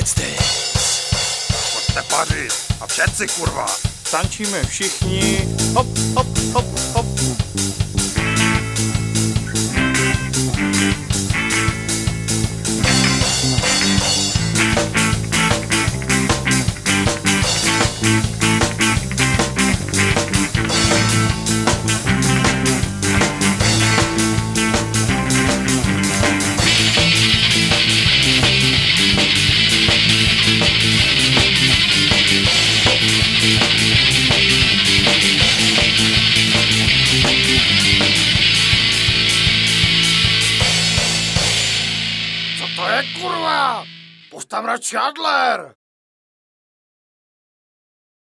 Let's dance. Pojďte pařit. A všetci, kurva. Tančíme všichni. Hop, hop, hop, hop. Co to je, kurva? Postav radši Adler.